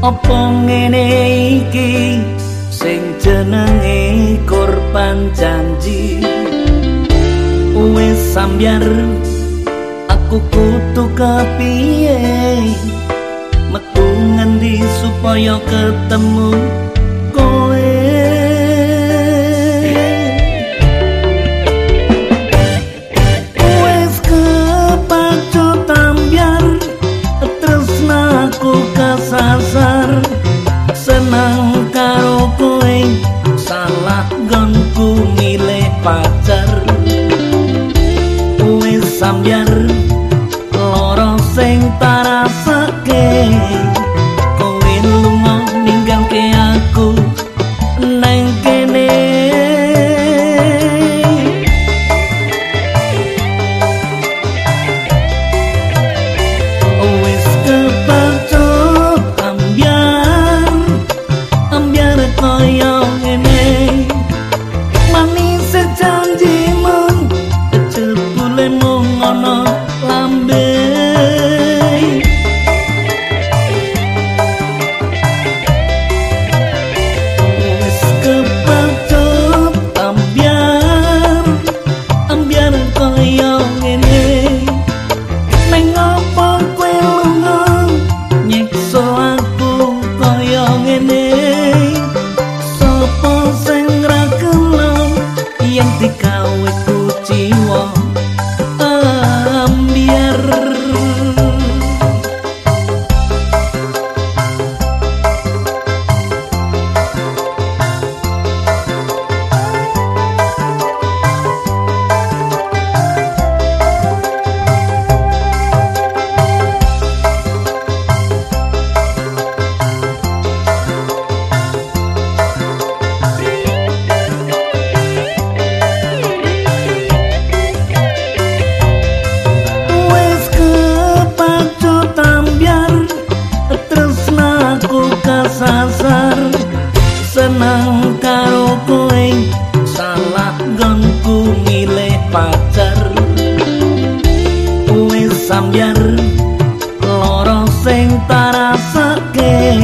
Apa ngene iki? Sing jenenge korban janji. Uwe sambiar aku kutu kepiye? Metu ngendi supaya ketemu? ku milih pacar. Uwe sambyar loro sing tarasake sing tarasake. pasar senang karo kowe. Salah gonku milih pacar. Kowe sambyar loro sing tarasake